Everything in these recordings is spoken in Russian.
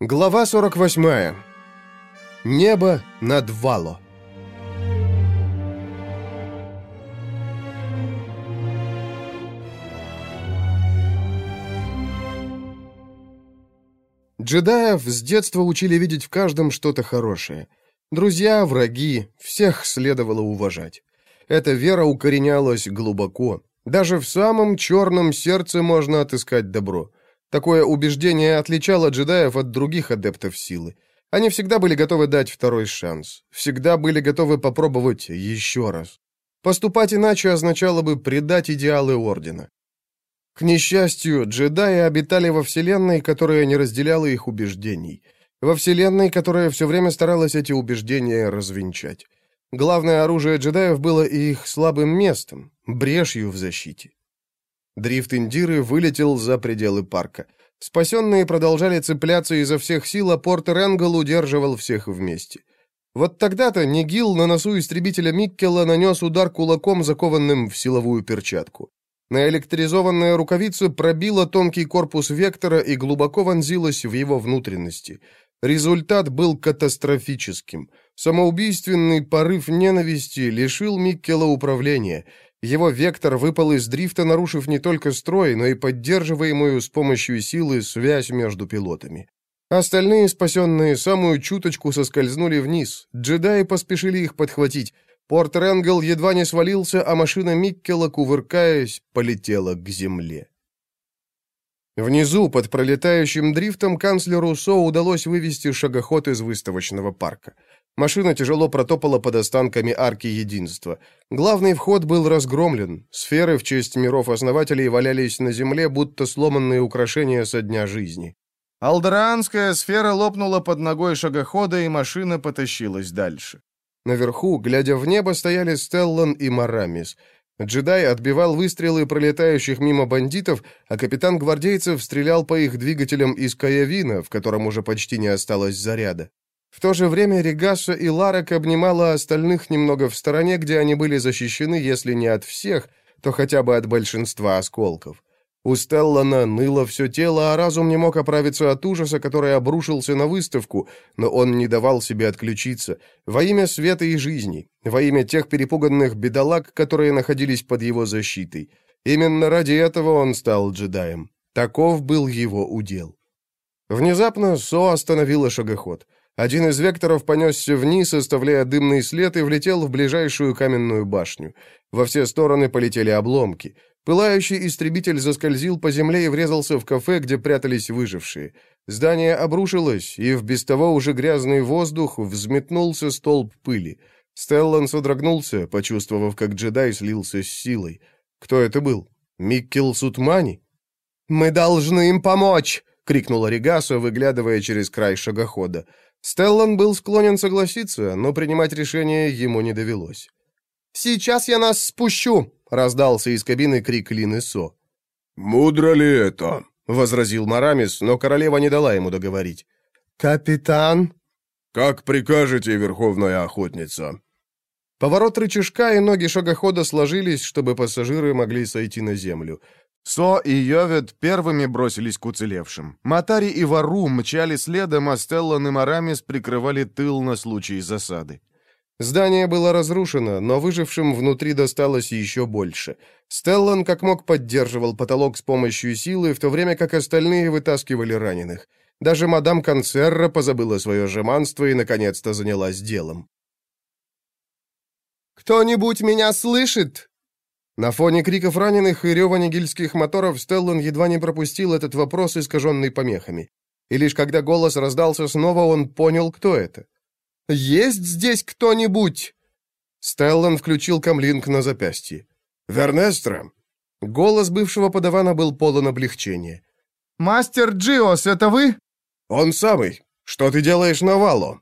Глава 48. Небо над Вало. Джедаев с детства учили видеть в каждом что-то хорошее. Друзья, враги, всех следовало уважать. Эта вера укоренялась глубоко. Даже в самом черном сердце можно отыскать добро. Такое убеждение отличало джедаев от других адептов силы. Они всегда были готовы дать второй шанс. Всегда были готовы попробовать еще раз. Поступать иначе означало бы предать идеалы Ордена. К несчастью, джедаи обитали во Вселенной, которая не разделяла их убеждений. Во Вселенной, которая все время старалась эти убеждения развенчать. Главное оружие джедаев было и их слабым местом, брешью в защите. Дрифт Индиры вылетел за пределы парка. Спасенные продолжали цепляться изо всех сил, а Портер Энгл удерживал всех вместе. Вот тогда-то Нигил на носу истребителя Миккела нанес удар кулаком, закованным в силовую перчатку. Наэлектризованная рукавица пробила тонкий корпус Вектора и глубоко вонзилась в его внутренности. Результат был катастрофическим. Самоубийственный порыв ненависти лишил Миккела управления — его вектор выпал из дрифта, нарушив не только строй, но и поддерживаемую с помощью силы связь между пилотами. Остальные спасенные самую чуточку соскользнули вниз. Джедаи поспешили их подхватить. Порт Ренгел едва не свалился, а машина Миккела, кувыркаясь, полетела к земле. Внизу, под пролетающим дрифтом, канцлеру Со удалось вывести шагоход из выставочного парка. Машина тяжело протопала под останками арки единства. Главный вход был разгромлен. Сферы в честь миров-основателей валялись на земле, будто сломанные украшения со дня жизни. Алдеранская сфера лопнула под ногой шагохода, и машина потащилась дальше. Наверху, глядя в небо, стояли Стеллан и Марамис. Джедай отбивал выстрелы пролетающих мимо бандитов, а капитан гвардейцев стрелял по их двигателям из Каявина, в котором уже почти не осталось заряда. В то же время Регаса и Ларек обнимала остальных немного в стороне, где они были защищены, если не от всех, то хотя бы от большинства осколков. У Стеллана ныло все тело, а разум не мог оправиться от ужаса, который обрушился на выставку, но он не давал себе отключиться. Во имя света и жизни, во имя тех перепуганных бедолаг, которые находились под его защитой. Именно ради этого он стал джедаем. Таков был его удел. Внезапно Со остановила шагоход. Один из векторов понесся вниз, оставляя дымный след, и влетел в ближайшую каменную башню. Во все стороны полетели обломки. Пылающий истребитель заскользил по земле и врезался в кафе, где прятались выжившие. Здание обрушилось, и в без того уже грязный воздух взметнулся столб пыли. Стеллан содрогнулся, почувствовав, как джедай слился с силой. Кто это был? Миккел Сутмани? «Мы должны им помочь!» — крикнула Регаса, выглядывая через край шагохода. Стеллан был склонен согласиться, но принимать решение ему не довелось. «Сейчас я нас спущу!» — раздался из кабины крик Лины Со. «Мудро ли это?» — возразил Марамис, но королева не дала ему договорить. «Капитан?» «Как прикажете, Верховная Охотница?» Поворот рычажка и ноги шагохода сложились, чтобы пассажиры могли сойти на землю. Со и Йовет первыми бросились к уцелевшим. Матари и Вару мчали следом, а Стеллан и Марамис прикрывали тыл на случай засады. Здание было разрушено, но выжившим внутри досталось еще больше. Стеллан как мог поддерживал потолок с помощью силы, в то время как остальные вытаскивали раненых. Даже мадам Канцерра позабыла свое жеманство и, наконец-то, занялась делом. «Кто-нибудь меня слышит?» На фоне криков раненых и рева нигильских моторов Стеллан едва не пропустил этот вопрос, искаженный помехами. И лишь когда голос раздался снова, он понял, кто это. «Есть здесь кто-нибудь?» Стеллан включил камлинг на запястье. «Вернестра?» Голос бывшего подавана был полон облегчения. «Мастер Джиос, это вы?» «Он самый. Что ты делаешь на Вало?»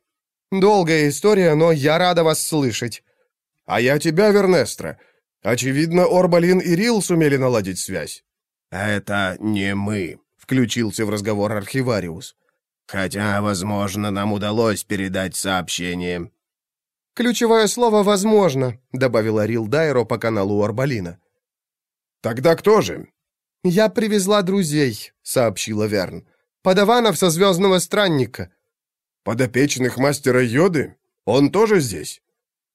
«Долгая история, но я рада вас слышать». «А я тебя, Вернестра. Очевидно, Орбалин и Рил сумели наладить связь. «Это не мы», — включился в разговор архивариус. «Хотя, возможно, нам удалось передать сообщение». «Ключевое слово «возможно», — добавила Рил Дайро по каналу Орбалина. «Тогда кто же?» «Я привезла друзей», — сообщила Верн. Подаванов со «Звездного странника». «Подопечных мастера Йоды? Он тоже здесь?»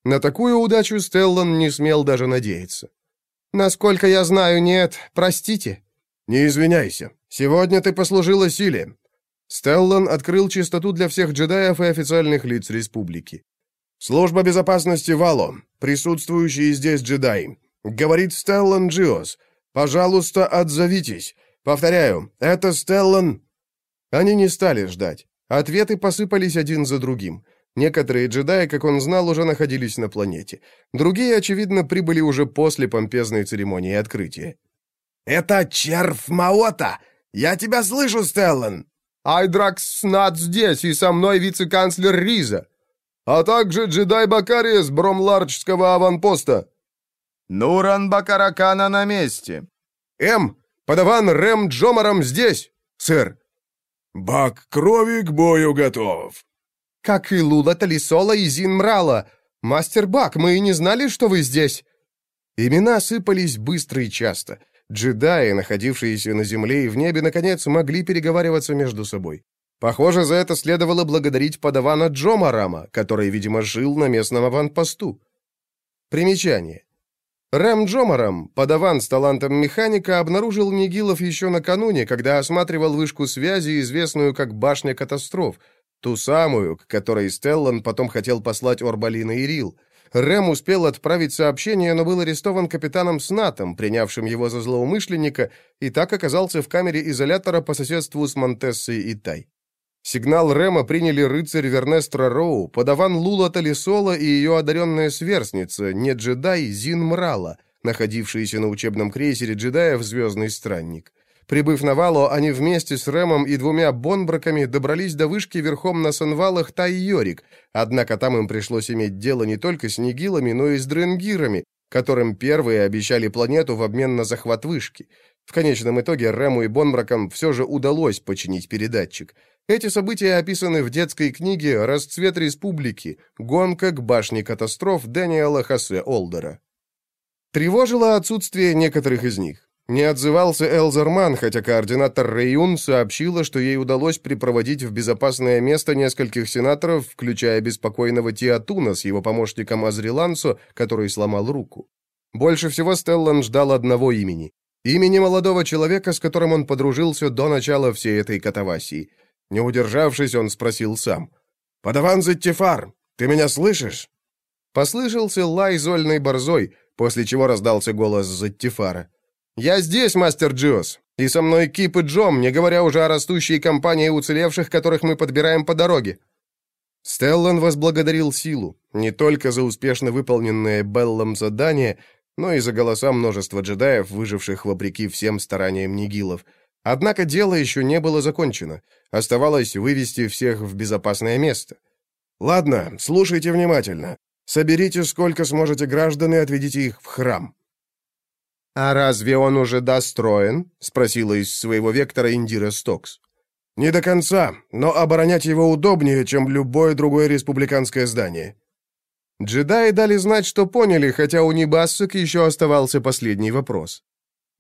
На такую удачу Стеллан не смел даже надеяться. «Насколько я знаю, нет. Простите». «Не извиняйся. Сегодня ты послужила силе». Стеллан открыл чистоту для всех джедаев и официальных лиц республики. «Служба безопасности Вало, присутствующие здесь джедаи. Говорит Стеллан Джиос. Пожалуйста, отзовитесь. Повторяю, это Стеллан...» Они не стали ждать. Ответы посыпались один за другим. Некоторые джедаи, как он знал, уже находились на планете. Другие, очевидно, прибыли уже после помпезной церемонии открытия. «Это червь Маота! Я тебя слышу, Стеллан!» «Айдракс Снат здесь, и со мной вице-канцлер Риза, а также джедай Бакари с Бромларчского аванпоста». «Нуран Бакаракана на месте». «М, подаван Рэм Джомаром здесь, сэр». «Бак крови к бою готов», «Как и Лула Талисола и Зин Мрала. Мастер Бак, мы и не знали, что вы здесь». Имена сыпались быстро и часто. Джедаи, находившиеся на земле и в небе, наконец, могли переговариваться между собой. Похоже, за это следовало благодарить подавана Джо Рама, который, видимо, жил на местном аванпосту. Примечание. Рэм Джомарам, подаван с талантом механика, обнаружил Нигилов еще накануне, когда осматривал вышку связи, известную как «Башня катастроф», Ту самую, к которой Стеллан потом хотел послать Орбалина и Рил. Рэм успел отправить сообщение, но был арестован капитаном Снатом, принявшим его за злоумышленника, и так оказался в камере изолятора по соседству с Монтессой и Тай. Сигнал Рэма приняли рыцарь Вернестра Роу, подаван Лула Талисола и ее одаренная сверстница, не джедай Зин Мрала, находившиеся на учебном крейсере джедаев «Звездный странник». Прибыв на Валу, они вместе с Рэмом и двумя Бонбраками добрались до вышки верхом на Санвалах Тай-Йорик, однако там им пришлось иметь дело не только с Нигилами, но и с Дренгирами, которым первые обещали планету в обмен на захват вышки. В конечном итоге Рэму и Бонбракам все же удалось починить передатчик. Эти события описаны в детской книге «Расцвет республики. Гонка к башне катастроф» Дэниела Хосе Олдера. Тревожило отсутствие некоторых из них. Не отзывался Элзерман, хотя координатор Рейюн сообщила, что ей удалось припроводить в безопасное место нескольких сенаторов, включая беспокойного Тиатуна с его помощником Азрилансо, который сломал руку. Больше всего Стеллан ждал одного имени. Имени молодого человека, с которым он подружился до начала всей этой катавасии. Не удержавшись, он спросил сам. «Подаван Зеттифар, ты меня слышишь?» Послышался лай зольной борзой, после чего раздался голос Зеттифара. «Я здесь, мастер Джиос, и со мной Кип и Джом, не говоря уже о растущей компании уцелевших, которых мы подбираем по дороге». Стеллан возблагодарил силу, не только за успешно выполненное Беллом задание, но и за голоса множества джедаев, выживших вопреки всем стараниям Нигилов. Однако дело еще не было закончено. Оставалось вывести всех в безопасное место. «Ладно, слушайте внимательно. Соберите сколько сможете граждан и отведите их в храм. «А разве он уже достроен?» — спросила из своего вектора Индира Стокс. «Не до конца, но оборонять его удобнее, чем любое другое республиканское здание». Джедаи дали знать, что поняли, хотя у Небассок еще оставался последний вопрос.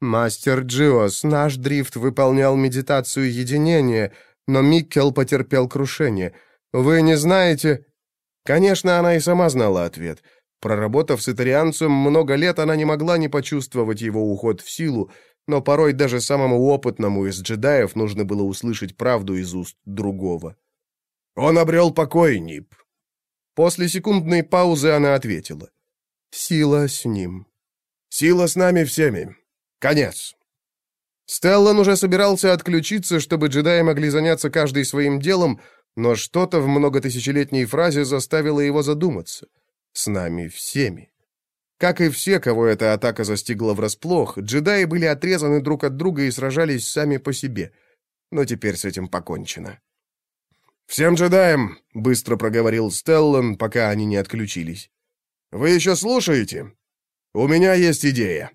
«Мастер Джиос, наш дрифт выполнял медитацию единения, но Миккел потерпел крушение. Вы не знаете...» Конечно, она и сама знала ответ — Проработав с итарианцем много лет, она не могла не почувствовать его уход в силу, но порой даже самому опытному из джедаев нужно было услышать правду из уст другого. «Он обрел покой, Нип». После секундной паузы она ответила. «Сила с ним». «Сила с нами всеми. Конец». Стеллан уже собирался отключиться, чтобы джедаи могли заняться каждый своим делом, но что-то в многотысячелетней фразе заставило его задуматься — с нами всеми. Как и все, кого эта атака застигла врасплох, джедаи были отрезаны друг от друга и сражались сами по себе. Но теперь с этим покончено. «Всем джедаям!» — быстро проговорил Стеллан, пока они не отключились. «Вы еще слушаете? У меня есть идея».